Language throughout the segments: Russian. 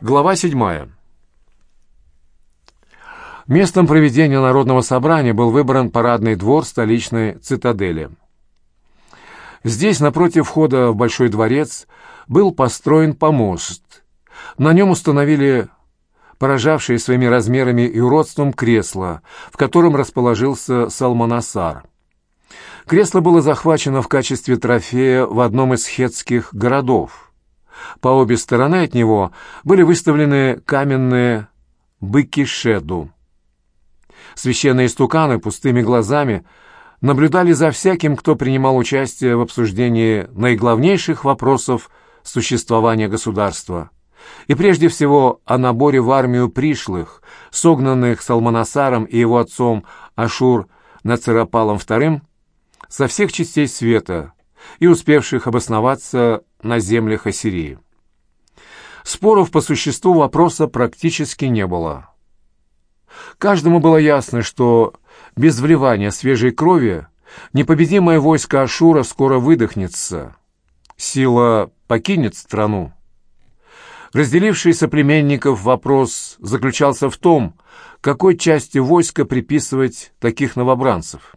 Глава 7. Местом проведения народного собрания был выбран парадный двор столичной цитадели. Здесь, напротив входа в Большой дворец, был построен помост. На нем установили поражавшие своими размерами и уродством кресло, в котором расположился Салманасар. Кресло было захвачено в качестве трофея в одном из хетских городов. По обе стороны от него были выставлены каменные быки Шеду. Священные стуканы пустыми глазами наблюдали за всяким, кто принимал участие в обсуждении наиглавнейших вопросов существования государства. И прежде всего о наборе в армию пришлых, согнанных Салманасаром и его отцом Ашур Нацерапалом II со всех частей света и успевших обосноваться на землях Ассирии. Споров по существу вопроса практически не было. Каждому было ясно, что без вливания свежей крови непобедимое войско Ашура скоро выдохнется. Сила покинет страну. Разделивший соплеменников вопрос заключался в том, какой части войска приписывать таких новобранцев.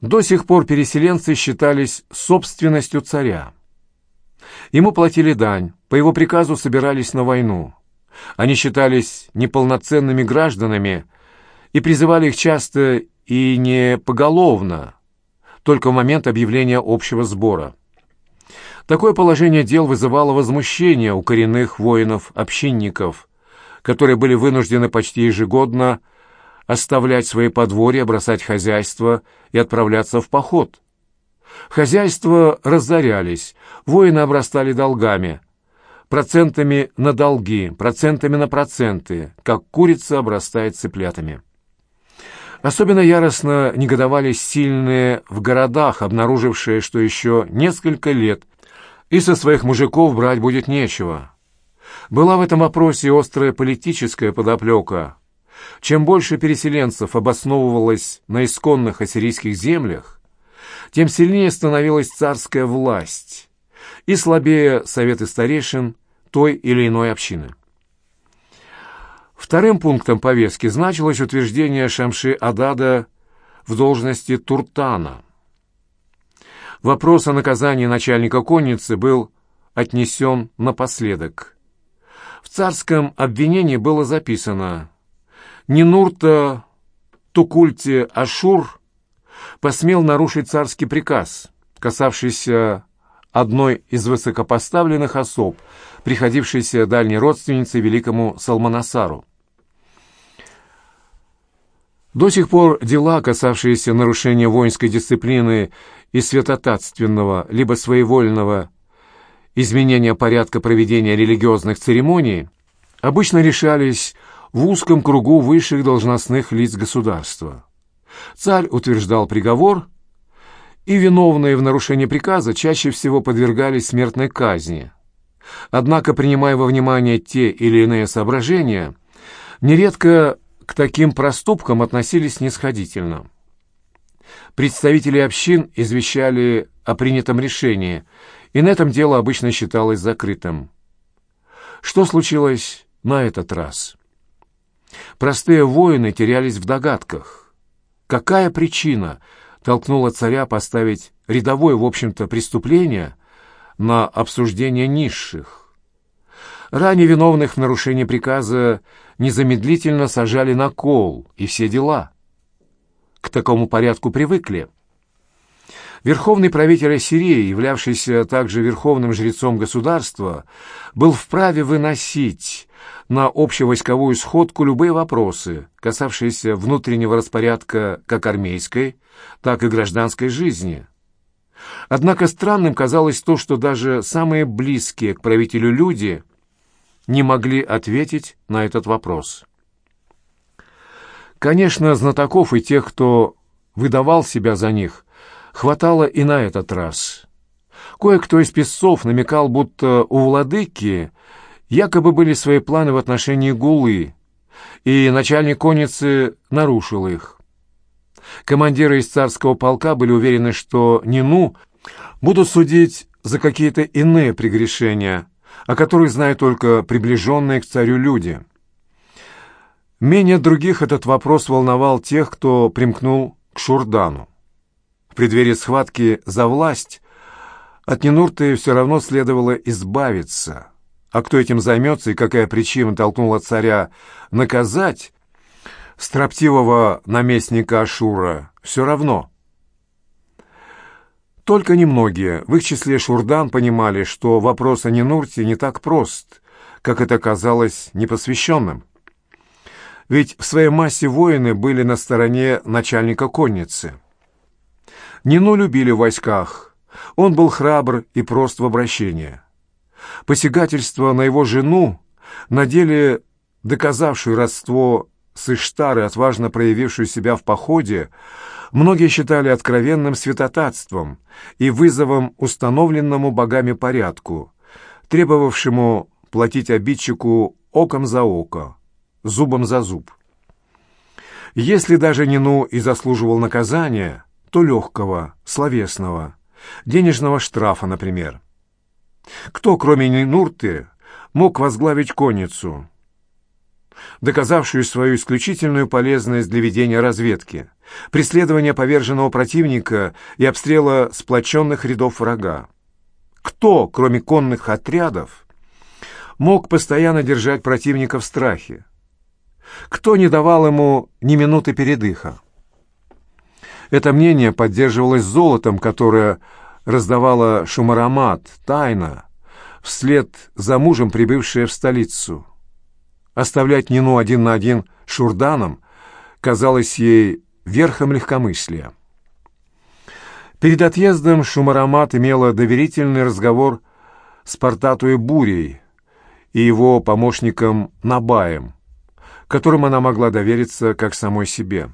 До сих пор переселенцы считались собственностью царя. Ему платили дань, по его приказу собирались на войну. Они считались неполноценными гражданами и призывали их часто и не поголовно, только в момент объявления общего сбора. Такое положение дел вызывало возмущение у коренных воинов-общинников, которые были вынуждены почти ежегодно оставлять свои подворья, бросать хозяйство и отправляться в поход. Хозяйства разорялись, воины обрастали долгами, процентами на долги, процентами на проценты, как курица обрастает цыплятами. Особенно яростно негодовали сильные в городах, обнаружившие, что еще несколько лет и со своих мужиков брать будет нечего. Была в этом вопросе острая политическая подоплека. Чем больше переселенцев обосновывалось на исконных ассирийских землях, тем сильнее становилась царская власть и слабее советы старейшин той или иной общины. Вторым пунктом повестки значилось утверждение Шамши Адада в должности Туртана. Вопрос о наказании начальника конницы был отнесен напоследок. В царском обвинении было записано «Нинурта Тукульти Ашур посмел нарушить царский приказ, касавшийся одной из высокопоставленных особ, приходившейся дальней родственницей великому Салманасару. До сих пор дела, касавшиеся нарушения воинской дисциплины и святотатственного, либо своевольного изменения порядка проведения религиозных церемоний, обычно решались в узком кругу высших должностных лиц государства. Царь утверждал приговор, и виновные в нарушении приказа чаще всего подвергались смертной казни. Однако, принимая во внимание те или иные соображения, нередко к таким проступкам относились снисходительно. Представители общин извещали о принятом решении, и на этом дело обычно считалось закрытым. Что случилось на этот раз? Простые воины терялись в догадках. Какая причина толкнула царя поставить рядовое, в общем-то, преступление на обсуждение низших? Ранее виновных в нарушении приказа незамедлительно сажали на кол, и все дела. К такому порядку привыкли. Верховный правитель Ассирии, являвшийся также верховным жрецом государства, был вправе выносить на общевойсковую сходку любые вопросы, касавшиеся внутреннего распорядка как армейской, так и гражданской жизни. Однако странным казалось то, что даже самые близкие к правителю люди не могли ответить на этот вопрос. Конечно, знатоков и тех, кто выдавал себя за них, хватало и на этот раз. Кое-кто из песцов намекал, будто у владыки якобы были свои планы в отношении Гулы, и начальник конницы нарушил их. Командиры из царского полка были уверены, что Нину будут судить за какие-то иные прегрешения, о которых знают только приближенные к царю люди. Менее других этот вопрос волновал тех, кто примкнул к Шурдану. В преддверии схватки за власть от Нинурты все равно следовало избавиться, а кто этим займется и какая причина толкнула царя наказать строптивого наместника Ашура, все равно – только немногие, в их числе Шурдан, понимали, что вопрос о Нинурте не так прост, как это казалось непосвященным. Ведь в своей массе воины были на стороне начальника конницы. Нину любили в войсках. Он был храбр и прост в обращении. Посягательство на его жену, на деле доказавшую родство с Иштары, отважно проявившую себя в походе, многие считали откровенным святотатством и вызовом установленному богами порядку, требовавшему платить обидчику оком за око, зубом за зуб. Если даже Нину и заслуживал наказания, то легкого, словесного, денежного штрафа, например. Кто, кроме Нинурты, мог возглавить конницу, доказавшую свою исключительную полезность для ведения разведки, преследования поверженного противника и обстрела сплоченных рядов врага. Кто, кроме конных отрядов, мог постоянно держать противника в страхе? Кто не давал ему ни минуты передыха? Это мнение поддерживалось золотом, которое раздавала Шумарамат, тайно, вслед за мужем, прибывшая в столицу. Оставлять Нину один на один Шурданом казалось ей верхом легкомыслия. Перед отъездом Шумарамат имела доверительный разговор с Портатуей Бурей и его помощником Набаем, которым она могла довериться как самой себе.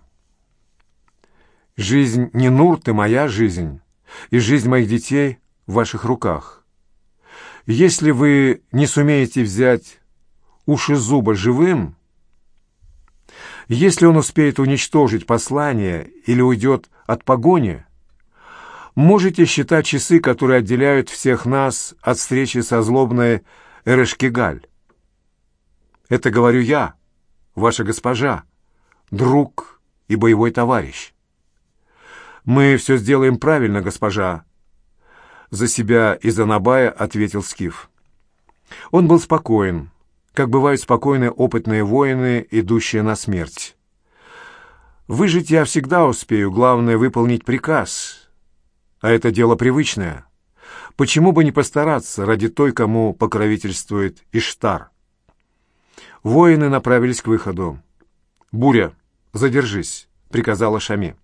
«Жизнь не Нурты, моя жизнь, и жизнь моих детей в ваших руках. Если вы не сумеете взять уши зуба живым, если он успеет уничтожить послание или уйдет от погони, можете считать часы, которые отделяют всех нас от встречи со злобной Эрешкигаль. Это говорю я, ваша госпожа, друг и боевой товарищ. Мы все сделаем правильно, госпожа. За себя и за Набая ответил Скиф. Он был спокоен, как бывают спокойные опытные воины, идущие на смерть. Выжить я всегда успею, главное — выполнить приказ. А это дело привычное. Почему бы не постараться ради той, кому покровительствует Иштар? Воины направились к выходу. «Буря, задержись», — приказала Шами.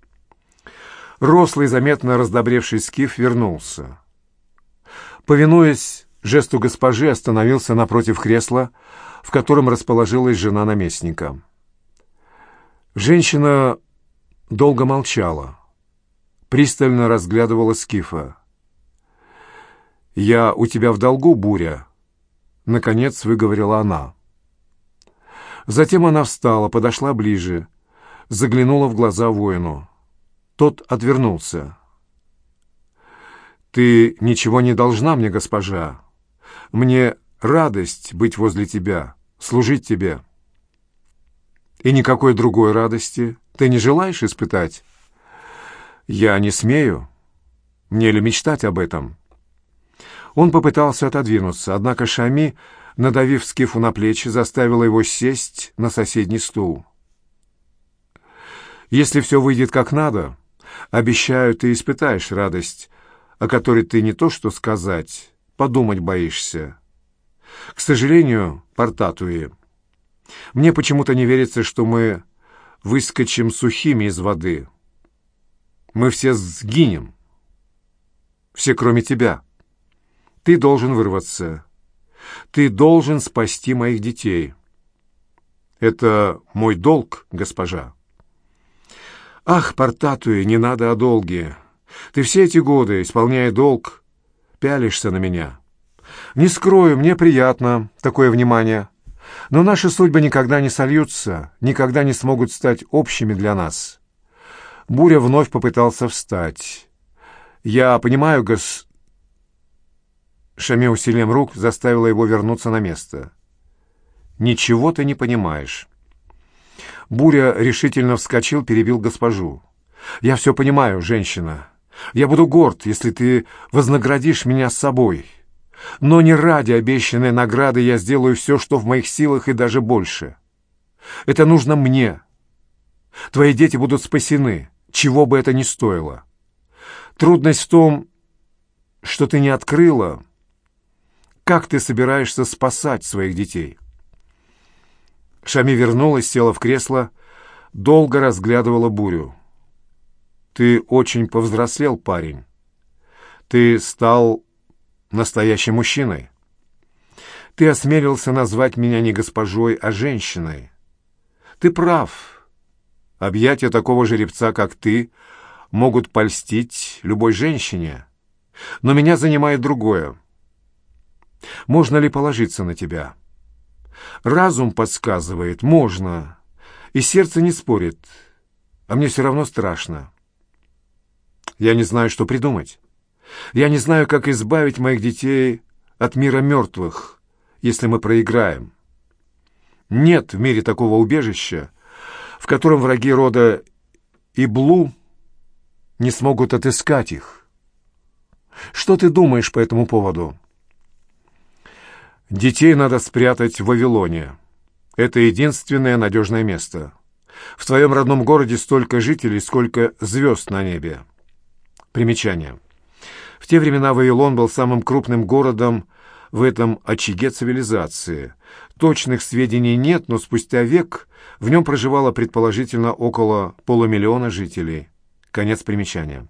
Рослый, заметно раздобревший скиф вернулся. Повинуясь жесту госпожи остановился напротив кресла, в котором расположилась жена наместника. Женщина долго молчала, пристально разглядывала Скифа. «Я у тебя в долгу, Буря», — наконец выговорила она. Затем она встала, подошла ближе, заглянула в глаза воину. Тот отвернулся. «Ты ничего не должна мне, госпожа», мне радость быть возле тебя, служить тебе. И никакой другой радости ты не желаешь испытать? Я не смею. Мне ли мечтать об этом? Он попытался отодвинуться, однако Шами, надавив скифу на плечи, заставила его сесть на соседний стул. «Если все выйдет как надо, обещаю, ты испытаешь радость, о которой ты не то что сказать, подумать боишься. К сожалению, Портатуи, мне почему-то не верится, что мы выскочим сухими из воды. Мы все сгинем. Все, кроме тебя. Ты должен вырваться. Ты должен спасти моих детей. Это мой долг, госпожа. Ах, Портатуи, не надо о долге. Ты все эти годы, исполняя долг, пялишься на меня. Не скрою, мне приятно такое внимание. Но наши судьбы никогда не сольются, никогда не смогут стать общими для нас. Буря вновь попытался встать. Я понимаю, гос... Шами усилием рук заставила его вернуться на место. «Ничего ты не понимаешь». Буря решительно вскочил, перебил госпожу. «Я все понимаю, женщина. Я буду горд, если ты вознаградишь меня с собой. Но не ради обещанной награды я сделаю все, что в моих силах, и даже больше. Это нужно мне. Твои дети будут спасены, чего бы это ни стоило. Трудность в том, что ты не открыла, как ты собираешься спасать своих детей. Шами вернулась, села в кресло, долго разглядывала бурю. «Ты очень повзрослел, парень. Ты стал настоящим мужчиной. Ты осмелился назвать меня не госпожой, а женщиной. Ты прав. Объятия такого жеребца, как ты, могут польстить любой женщине. Но меня занимает другое. Можно ли положиться на тебя? Разум подсказывает, можно, и сердце не спорит, а мне все равно страшно. Я не знаю, что придумать. Я не знаю, как избавить моих детей от мира мертвых, если мы проиграем. Нет в мире такого убежища, в котором враги рода Иблу не смогут отыскать их. Что ты думаешь по этому поводу? Детей надо спрятать в Вавилоне. Это единственное надежное место. В твоем родном городе столько жителей, сколько звезд на небе. Примечание. В те времена Вавилон был самым крупным городом в этом очаге цивилизации. Точных сведений нет, но спустя век в нем проживало предположительно около полумиллиона жителей. Конец примечания.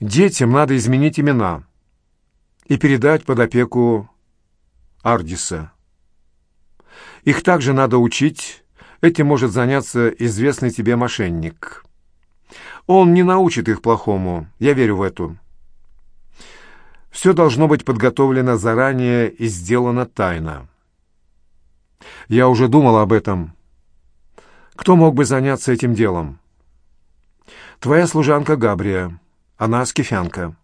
Детям надо изменить имена и передать под опеку Ардиса. Их также надо учить, этим может заняться известный тебе мошенник. Он не научит их плохому, я верю в эту. Все должно быть подготовлено заранее и сделано тайно. Я уже думал об этом. Кто мог бы заняться этим делом? Твоя служанка Габрия. Она скифянка.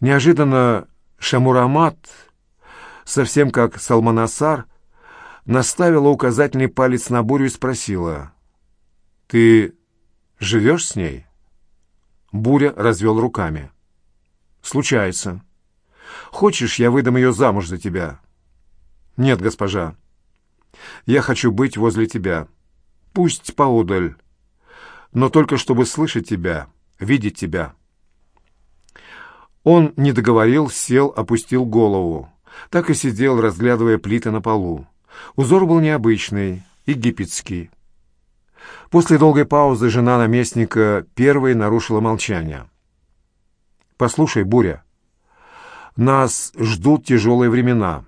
Неожиданно Шамурамат, совсем как Салманасар, наставила указательный палец на бурю и спросила. «Ты живешь с ней?» Буря развел руками. «Случается. Хочешь, я выдам ее замуж за тебя?» «Нет, госпожа. Я хочу быть возле тебя. Пусть поодаль, но только чтобы слышать тебя, видеть тебя». Он не договорил, сел, опустил голову. Так и сидел, разглядывая плиты на полу. Узор был необычный, египетский. После долгой паузы жена наместника первой нарушила молчание. «Послушай, Буря, нас ждут тяжелые времена.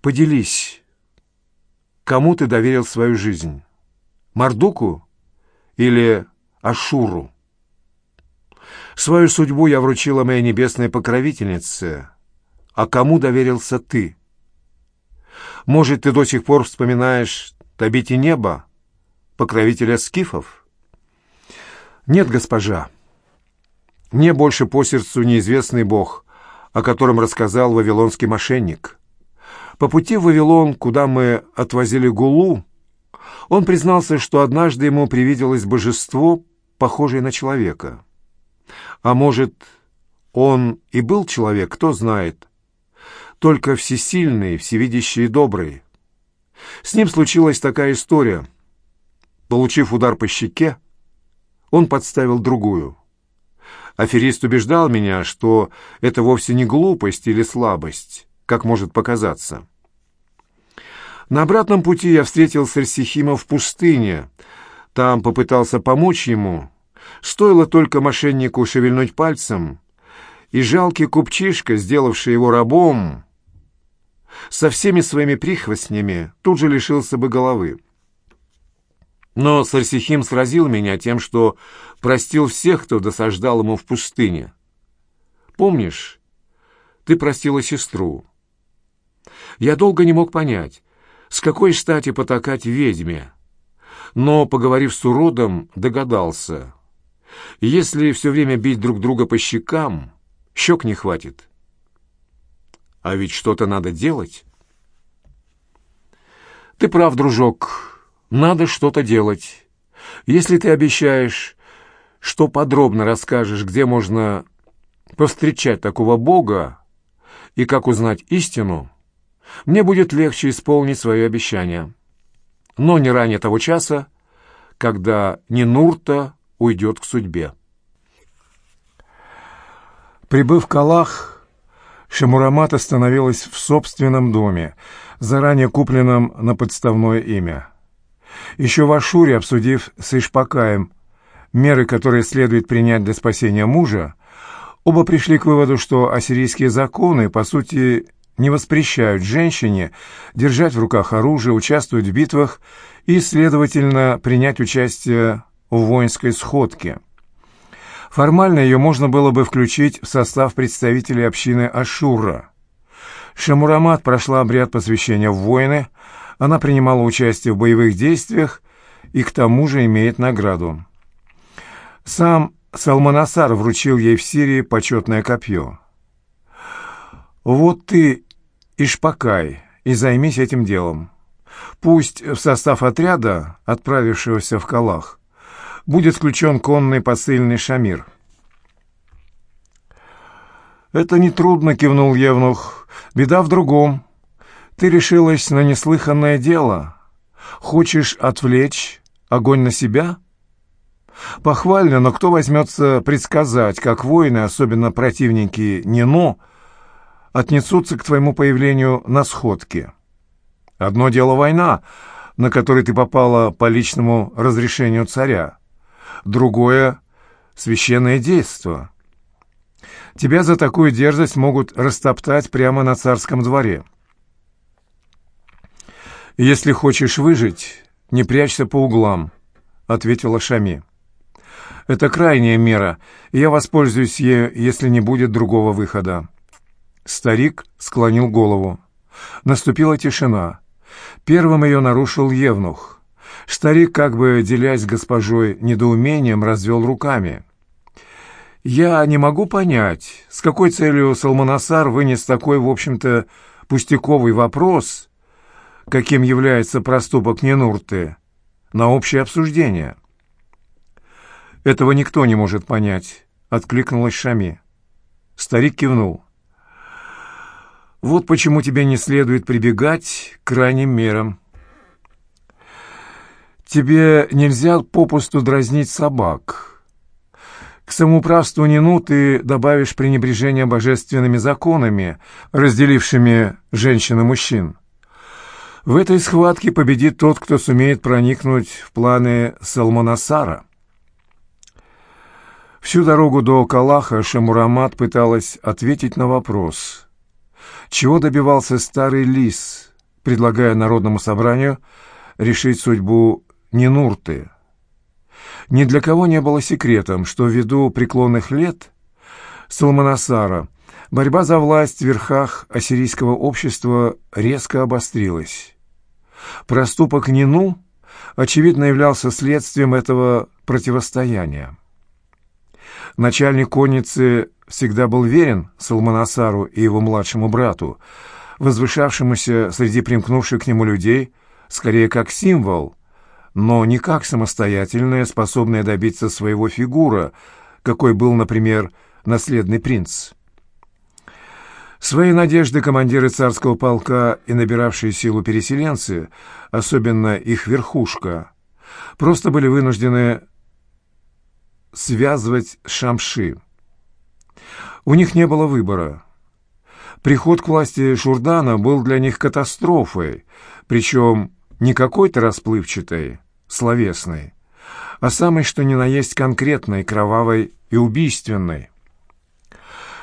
Поделись, кому ты доверил свою жизнь? Мардуку или Ашуру?» Свою судьбу я вручила моей небесной покровительнице. А кому доверился ты? Может, ты до сих пор вспоминаешь Табити Неба, покровителя скифов? Нет, госпожа. Мне больше по сердцу неизвестный бог, о котором рассказал вавилонский мошенник. По пути в Вавилон, куда мы отвозили Гулу, он признался, что однажды ему привиделось божество, похожее на человека. А может, он и был человек, кто знает. Только всесильный, всевидящий и добрый. С ним случилась такая история. Получив удар по щеке, он подставил другую. Аферист убеждал меня, что это вовсе не глупость или слабость, как может показаться. На обратном пути я встретил Сарсихима в пустыне. Там попытался помочь ему, Стоило только мошеннику шевельнуть пальцем, и жалкий купчишка, сделавший его рабом, со всеми своими прихвостнями тут же лишился бы головы. Но Сарсихим сразил меня тем, что простил всех, кто досаждал ему в пустыне. Помнишь, ты простила сестру. Я долго не мог понять, с какой стати потакать ведьме, но, поговорив с уродом, догадался — если все время бить друг друга по щекам, щек не хватит. А ведь что-то надо делать. Ты прав, дружок, надо что-то делать. Если ты обещаешь, что подробно расскажешь, где можно повстречать такого Бога и как узнать истину, мне будет легче исполнить свое обещание. Но не ранее того часа, когда Нинурта уйдет к судьбе. Прибыв в Калах, Шамурамат остановилась в собственном доме, заранее купленном на подставное имя. Еще в Ашуре, обсудив с Ишпакаем меры, которые следует принять для спасения мужа, оба пришли к выводу, что ассирийские законы, по сути, не воспрещают женщине держать в руках оружие, участвовать в битвах и, следовательно, принять участие в воинской сходке. Формально ее можно было бы включить в состав представителей общины Ашура. Шамурамат прошла обряд посвящения в воины, она принимала участие в боевых действиях и к тому же имеет награду. Сам Салманасар вручил ей в Сирии почетное копье. «Вот ты Ишпакай и займись этим делом. Пусть в состав отряда, отправившегося в Калах, будет включен конный посыльный Шамир». «Это нетрудно», — кивнул Евнух. «Беда в другом. Ты решилась на неслыханное дело. Хочешь отвлечь огонь на себя?» Похвально, но кто возьмется предсказать, как воины, особенно противники Нино, отнесутся к твоему появлению на сходке? Одно дело война, на которой ты попала по личному разрешению царя. Другое — священное действо. Тебя за такую дерзость могут растоптать прямо на царском дворе. «Если хочешь выжить, не прячься по углам», — ответила Шами. Это крайняя мера, и я воспользуюсь ею, если не будет другого выхода». Старик склонил голову. Наступила тишина. Первым ее нарушил Евнух. Старик, как бы делясь госпожой недоумением, развел руками. «Я не могу понять, с какой целью Салманасар вынес такой, в общем-то, пустяковый вопрос, каким является проступок Ненурты, на общее обсуждение». «Этого никто не может понять», — откликнулась Шами. Старик кивнул. «Вот почему тебе не следует прибегать к крайним мерам. Тебе нельзя попусту дразнить собак. К самоуправству Нину ты добавишь пренебрежение божественными законами, разделившими женщин и мужчин. В этой схватке победит тот, кто сумеет проникнуть в планы Салмонасара. Всю дорогу до Калаха Шамурамат пыталась ответить на вопрос, чего добивался старый лис, предлагая Народному собранию решить судьбу Нинурты. Ни для кого не было секретом, что ввиду преклонных лет Салманасара борьба за власть в верхах ассирийского общества резко обострилась. Проступок Нину, очевидно, являлся следствием этого противостояния. Начальник конницы всегда был верен Салманасару и его младшему брату, возвышавшемуся среди примкнувших к нему людей, скорее как символ, но не как самостоятельная, способная добиться своего фигура, какой был, например, наследный принц. Свои надежды командиры царского полка и набиравшие силу переселенцы, особенно их верхушка, просто были вынуждены связывать Шамши. У них не было выбора. Приход к власти Шурдана был для них катастрофой, причем не какой-то расплывчатой, словесной, а самой что ни на есть конкретной, кровавой и убийственной.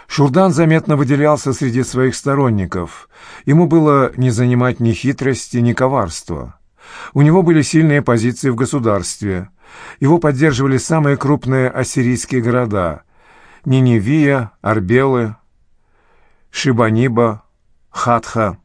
Шурдан заметно выделялся среди своих сторонников. Ему было не занимать ни хитрости, ни коварства. У него были сильные позиции в государстве – его поддерживали самые крупные ассирийские города – Ниневия, Арбелы, Шибаниба, Хатха.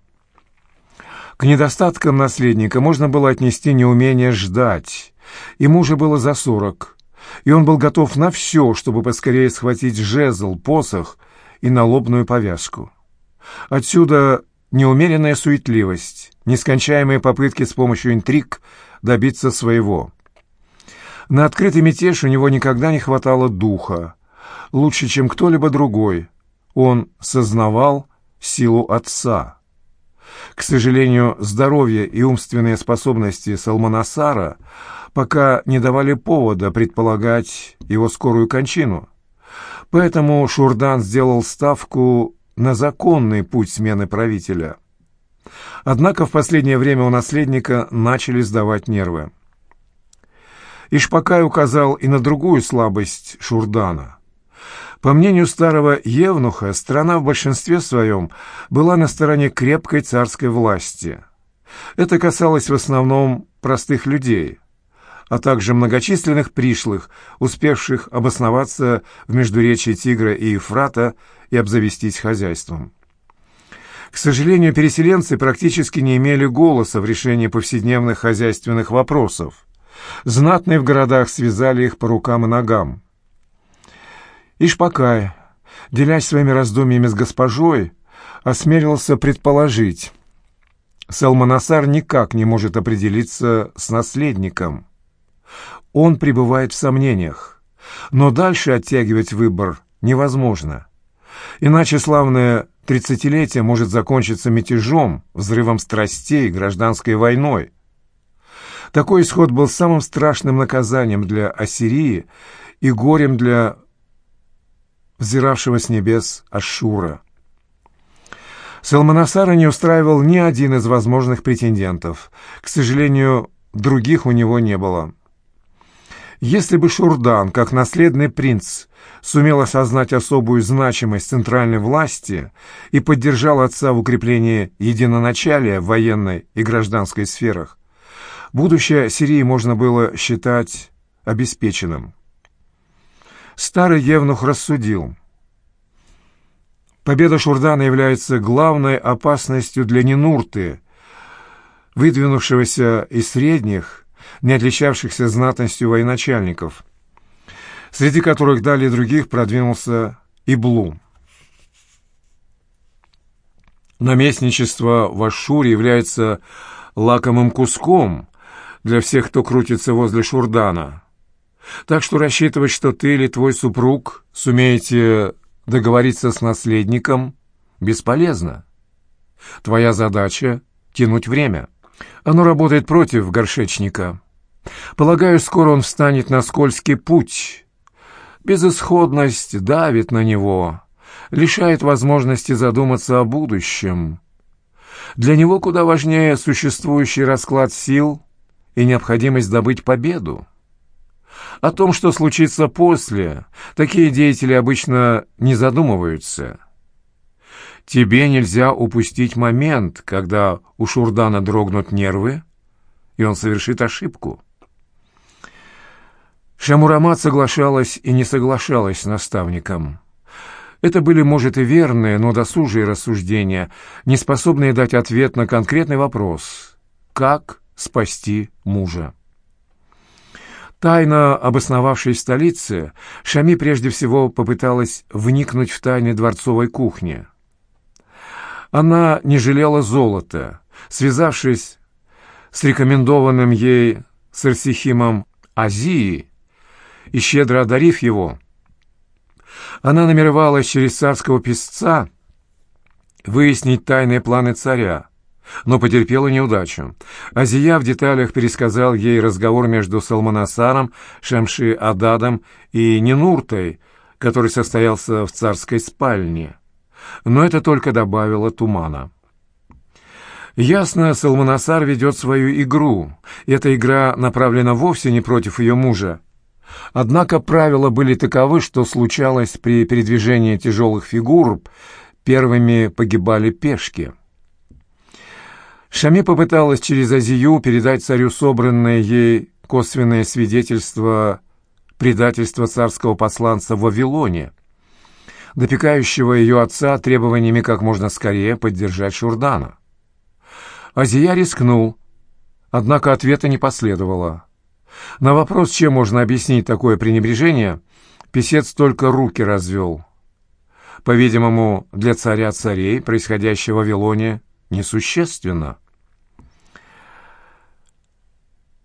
К недостаткам наследника можно было отнести неумение ждать. Ему уже было за сорок, и он был готов на все, чтобы поскорее схватить жезл, посох и налобную повязку. Отсюда неумеренная суетливость, нескончаемые попытки с помощью интриг добиться своего. На открытый мятеж у него никогда не хватало духа. Лучше, чем кто-либо другой, он сознавал силу отца. К сожалению, здоровье и умственные способности Салманасара пока не давали повода предполагать его скорую кончину. Поэтому Шурдан сделал ставку на законный путь смены правителя. Однако в последнее время у наследника начали сдавать нервы. Ишпакай указал и на другую слабость Шурдана. По мнению старого Евнуха, страна в большинстве своем была на стороне крепкой царской власти. Это касалось в основном простых людей, а также многочисленных пришлых, успевших обосноваться в междуречии Тигра и Ефрата и обзавестись хозяйством. К сожалению, переселенцы практически не имели голоса в решении повседневных хозяйственных вопросов. Знатные в городах связали их по рукам и ногам. Ишпакай, делясь своими раздумьями с госпожой, осмелился предположить, Салманасар никак не может определиться с наследником. Он пребывает в сомнениях, но дальше оттягивать выбор невозможно. Иначе славное тридцатилетие может закончиться мятежом, взрывом страстей, гражданской войной. Такой исход был самым страшным наказанием для Ассирии и горем для взиравшего с небес Ашура. Салманасара не устраивал ни один из возможных претендентов. К сожалению, других у него не было. Если бы Шурдан, как наследный принц, сумел осознать особую значимость центральной власти и поддержал отца в укреплении единоначалия в военной и гражданской сферах, будущее Сирии можно было считать обеспеченным. Старый Евнух рассудил. Победа Шурдана является главной опасностью для Нинурты, выдвинувшегося из средних, не отличавшихся знатностью военачальников, среди которых далее других продвинулся и Блум. Наместничество в Ашуре является лакомым куском для всех, кто крутится возле Шурдана. Так что рассчитывать, что ты или твой супруг сумеете договориться с наследником, бесполезно. Твоя задача — тянуть время. Оно работает против горшечника. Полагаю, скоро он встанет на скользкий путь. Безысходность давит на него, лишает возможности задуматься о будущем. Для него куда важнее существующий расклад сил и необходимость добыть победу. О том, что случится после, такие деятели обычно не задумываются. Тебе нельзя упустить момент, когда у Шурдана дрогнут нервы, и он совершит ошибку. Шамурамат соглашалась и не соглашалась с наставником. Это были, может, и верные, но досужие рассуждения, не способные дать ответ на конкретный вопрос «Как спасти мужа?». Тайно обосновавшись в столице, Шами прежде всего попыталась вникнуть в тайны дворцовой кухни. Она не жалела золота, связавшись с рекомендованным ей Сарсихимом Азии и щедро одарив его. Она намеревалась через царского писца выяснить тайные планы царя, но потерпела неудачу. Азия в деталях пересказал ей разговор между Салманасаром, Шамши-Ададом и Нинуртой, который состоялся в царской спальне. Но это только добавило тумана. Ясно, Салманасар ведет свою игру, эта игра направлена вовсе не против ее мужа. Однако правила были таковы, что случалось при передвижении тяжелых фигур, первыми погибали пешки. Шами попыталась через Азию передать царю собранное ей косвенное свидетельство предательства царского посланца в Вавилоне, допекающего ее отца требованиями как можно скорее поддержать Шурдана. Азия рискнул, однако ответа не последовало. На вопрос, чем можно объяснить такое пренебрежение, писец только руки развел. по-видимому, для царя царей, происходящего в Вавилоне, несущественно –